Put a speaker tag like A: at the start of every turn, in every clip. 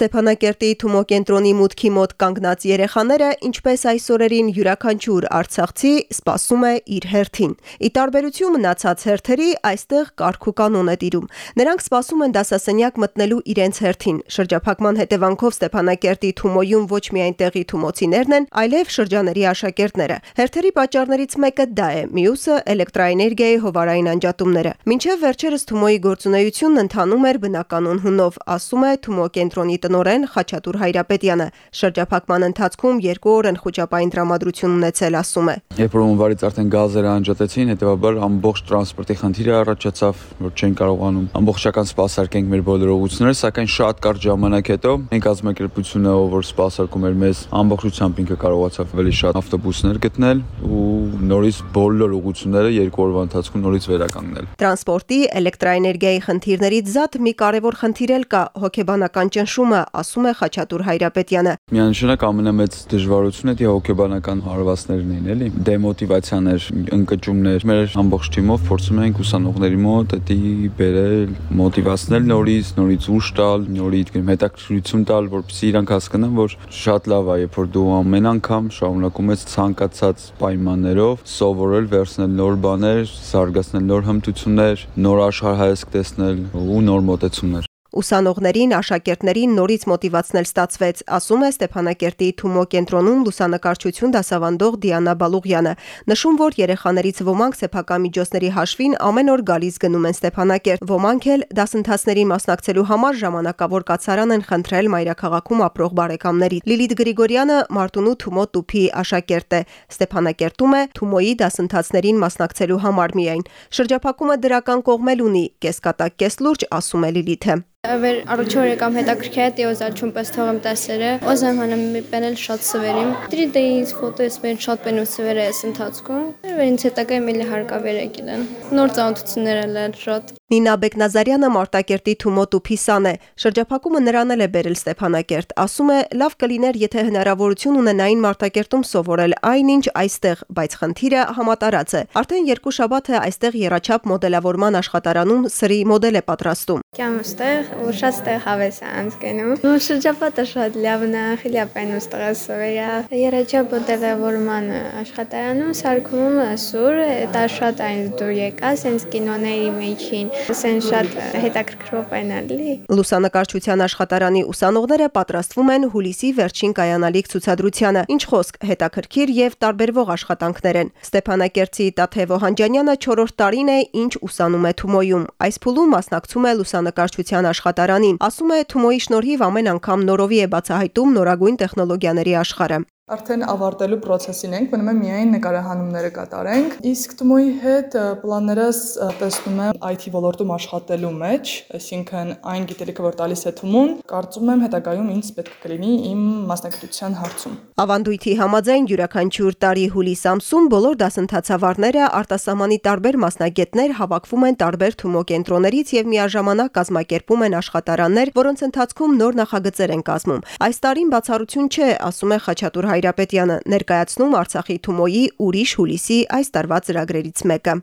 A: Ստեփանակերտի Թումո կենտրոնի մուտքի մոտ կանգնած երեխաները, ինչպես այս օրերին յուրաքանչյուր Արցախցի, սպասում է իր հերթին։ Ի տարբերություն մնացած հերթերի, այստեղ կարգ ու կանոն է տիրում։ Նրանք սպասում են դասասենյակ մտնելու իրենց հերթին։ Շրջափակման հետևանքով Ստեփանակերտի Թումոյում ոչ միայն տեղի թումոցիներն են, այլև շրջաների աշակերտները։ Հերթերի պատճառներից մեկը դա է, մյուսը էլեկտրաէներգիայի հովարային անջատումները։ Մինչև վերջերս Թումոյի գործունեությունն ընթանում էր բնականon հունով, ասում է Թումո կենտրոնի տնորեն Խաչատուր Հայրապետյանը։ Շրջափակման ընթացքում երկու օր են խոճապային տրամադրություն ունեցել, ասում է։
B: Երբ որ հունվարից արդեն գազերը անջատեցին, հետեւաբար ամբողջ տրանսպորտի խնդիրը առաջացավ, որ չեն կարողանում ամբողջական սպասարկենք մեր բոլոր ուղությունները, սակայն շատ կարճ ժամանակ հետո մենք կազմակերպությունը, ով որ սպասարկում էր մեզ, ամբողջությամբ ինքը կարողացավ ավելի շատ ավտոբուսներ գտնել ու նորից բոլոր ուղությունները երկու օրվա ընթացքում նորից վերականգնել։
A: Տրանսպորտի, էլեկտրաէներգիայի խնդիրներից զատ մի կարևոր խնդիր էլ կա՝ հոգեբանական ճնշումը, ասում է Խաչատուր Հայրապետյանը։
B: Միանշանակ ամենամեծ դժվարությունը դա հոգեբանական հարվածներն են, էլի։ Դեմոտիվացիաներ, ընկճումներ։ Մեր ամբողջ թիմով փորձում ենք ուսանողների մոտ դա բերել, մոտիվացնել նորից, նորից ուժ տալ, նորից հետաքրքրություն տալ, որպեսզի իրանք հասկանան, որ շատ լավ է, երբ որ դու ամեն անգամ շարունակում ես ցանկացած պայմաններով սովորել, վերցնել նոր բաներ, զարգացնել նոր հմտություններ, նոր աշխարհայացք տեսնել ու նոր մոտեցումներ։
A: Ուսանողներին, աշակերտներին նորից մոտիվացնել ստացվեց, ասում է Ստեփանակերտի Թումո կենտրոնում լուսանկարչություն դասավանդող Դիանա Բալուղյանը։ Նշում, որ երեխաներից ոմանք սեփական միջոցների հաշվին ամեն օր գալիս գնում են Ստեփանակերտ, ոմանք էլ դասընթացներին մասնակցելու համար ժամանակավոր կացարան են խնդրել մայրաքաղաքում ապրող բարեկամների։ Լիլիթ Գրիգորյանը Մարտունու Թումո տուփի աշակերտ է։ Ստեփանակերտում է Թումոյի դասընթացներին մասնակցելու համար միայն։ Շրջափակումը դրական կողմել ունի, կեսկատակ կեսլուրջ, ասում է Լիլիթը։
C: Վեր առաջորը կամ հետաքրքիր է օզ աչում պես թողեմ տեսերը օզեմ հանեմ պենել շատ սվերիմ դրի դե ինձ ֆոտոս մեր շատ պենու սվերը էս ընթացքում վեր ինձ հետագա մելի հարկավեր եկելեն նոր ծանոթություններ էլ շատ
A: Նինա Բեկնազարյանը Մարտակերտի Թումո տուփիսան է շրջափակումը նրան էլ է բերել Ստեփանակերտ ասում է լավ կլիներ եթե հնարավորություն ունենային Մարտակերտում սովորել այնինչ այստեղ բայց խնդիրը համատարած է արդեն երկու շաբաթ է այստեղ երաչափ մոդելավորման աշխատարանում սրի մոդել է պատրաստում
C: Կյամ ստեղ ու շատ ստեղ հավես է անցկանում։ Ու շրջապատը շատ լավն է, խիլապեն ու ստղասովերա։ Երաչապ դերավորման աշխատարանում սարքում սուր, դա շատ այն դուր եկա, սենց կինոների մեջին, սեն շատ հետաքրքրող այն ալի։
A: Լուսանկարչության աշխատարանի ուսանողները պատրաստվում են հուլիսի վերջին կայանալիք ցուցադրությանը։ Ինչ խոսք, հետաքրքիր եւ տարբերվող աշխատանքներ են։ Ստեփանակերտի Տաթև Օհանջանյանը 4-րդ տարին է, ինչ ուսանում է Թումոյում։ Այս փուլում մասնակցում է լուսանկարչության աշխատարանին։ Ասում է Թումոյի շնորհիվ ամեն անգամ նորովի է բացահայտում նորագույն տեխնոլոգիաների աշխարհը։
D: Արդեն ավարտելու process-ին ենք, մնում է միայն նկարահանումները կատարենք։ Իսկ Թմոյի հետ պլաններս տեսնում եմ IT ոլորտում աշխատելու մեջ, այսինքն այն գիտելիքը, որ տալիս է Թմուն, կարծում եմ հետագայում ինձ պետք կլինի իմ մասնագիտության հարցում։
A: Ավանդույթի համաձայն յուրաքանչյուր տարի հուլիս ամսում բոլոր դասընթացավարները արտասահմանի տարբեր մասնագետներ հավաքվում են տարբեր Թումո կենտրոններից եւ միաժամանակ կազմակերպում են աշխատարաններ, որոնց ընթացքում նոր նախագծեր են կազմում։ Այս տարին բացառություն չէ, ասում է Խաչատուր Հայրապետյանը ներկայացնում Արցախի Թումոյի ուրիշ հուլիսի այս տարվա ծրագրերից մեկը։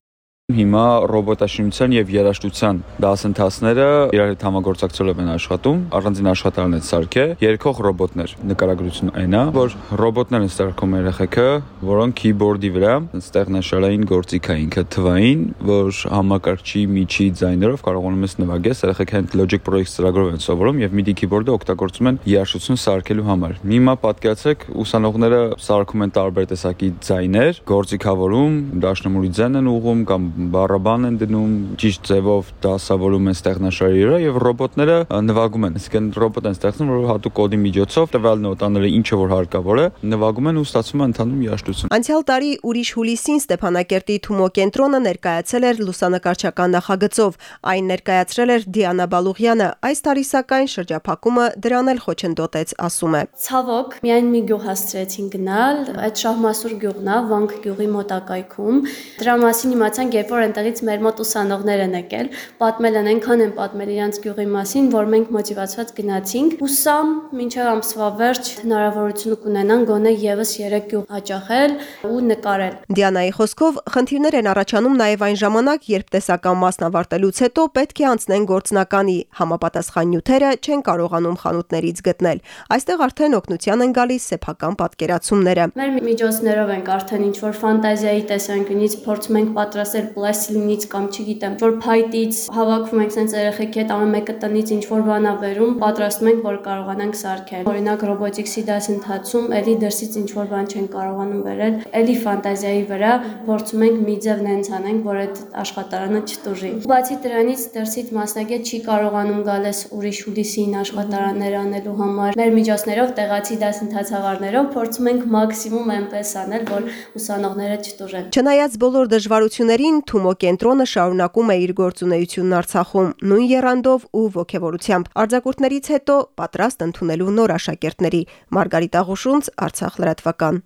B: Հիմա ռոբոտաշինության եւ երաժշտության դասընթացները իրար հետ համագործակցելով են աշխատում։ Առանձին աշխատարան է սարքե երկող ռոբոտներ։ Նկարագրություն այն է, որ ռոբոտներ են սարքում երեխեքը, որոնք keyboard-ի վրա ստեղնաշարային գործիք է ինքը թվային, որ համակարգչի միջի ձայներով կարողանում ես նվագես։ Երեխեքը հենց Logic Pro X ծրագրով են սովորում եւ MIDI keyboard-ը օգտագործում են երաժշտություն սարքելու համար։ Հիմա պատկերացրեք, ուսանողները սարքում են տարբեր տեսակի ձայներ, գործիքավորում, դաշնամուրի ձայն են ուղում կամ բառաբան են դնում, ճիշտ ձևով դասավորում են ստեղնաշարի վրա եւ ռոբոտները նվագում են։ Այսինքն ռոբոտ են ստեղծում, որ հատուկ կոդի միջոցով տվյալ նոտաները ինչը որ հարկավոր է, նվագում են ու ստացվում է ընդհանուր երաժշտություն։
A: Անցյալ տարի ուրիշ հուլիսին Ստեփանակերտի Թումո կենտրոնը ներկայացել էր լուսանկարչական նախագծով։ Այն ներկայացրել էր Դիանա Բալուղյանը։ Այս տարի սակայն շրջափակումը դրան էլ խոչընդոտեց, ասում է։
E: Ցավոք, միայն մի գյուղ հասցրեցին գնալ, այդ Շահմասուր գյուղն է, Վանք գյուղի մոտակայքում։ Դրա մասին իմացանք, երբ երբ որ այնտեղից մեր մոտ ուսանողներ են եկել, պատմել են, այնքան են պատմել իրանց գյուղի մասին, որ մենք մոտիվացված գնացինք։ Հուսամ, մինչև ամսվա վերջ հնարավորություն կունենան գոնե եւս 3 գյուղ հաճախել ու նկարել։
A: Դիանայի խոսքով խնդիրներ են առաջանում նաև այն ժամանակ, երբ տեսական մասն ավարտելուց հետո պետք է անցնեն գործնականի, համապատասխան նյութերը չեն կարողանում խանութներից գտնել։ Այստեղ արդեն օգնության են գալիս սեփական պատկերացումները։
E: Մեր միջոցներով ենք արդեն ինչ որ ֆանտազիայի տեսանկյունից փորձում ենք պատրաստել պլաստիլինից կամ չգիտեմ, որ փայտից հավաքվում ենք sense երեխեքի հետ ամեն մեկը տնից ինչ որ բանա վերում, պատրաստում ենք, որ կարողանանք սարքել։ Օրինակ ռոբոտիկսի դասընթացում էլի դրսից ինչ որ բան չեն կարողանում վերել, էլի ֆանտազիայի վրա փորձում ենք մի ձև նենց անենք, որ այդ աշխատարանը չտուժի։ Բացի դրանից դրսից մասնագետ չի կարողանում գալես ուրիշ հուլիսին աշխատարաններ անելու համար։ Մեր միջոցներով տեղացի դասընթացավարներով փորձում ենք մաքսիմում այնպես անել, որ ուսանողները չտուժեն։
A: Չնայած բոլոր դժվարություններին, Թումո կենտրոնը շարունակում է իր գործունեությունն Արցախում նույն երանդով ու ողջավորությամբ։ Արձակուրդներից հետո պատրաստ ընդունելու նոր աշակերտների։ Մարգարիտ Աղուշունց, Արցախ լրատվական։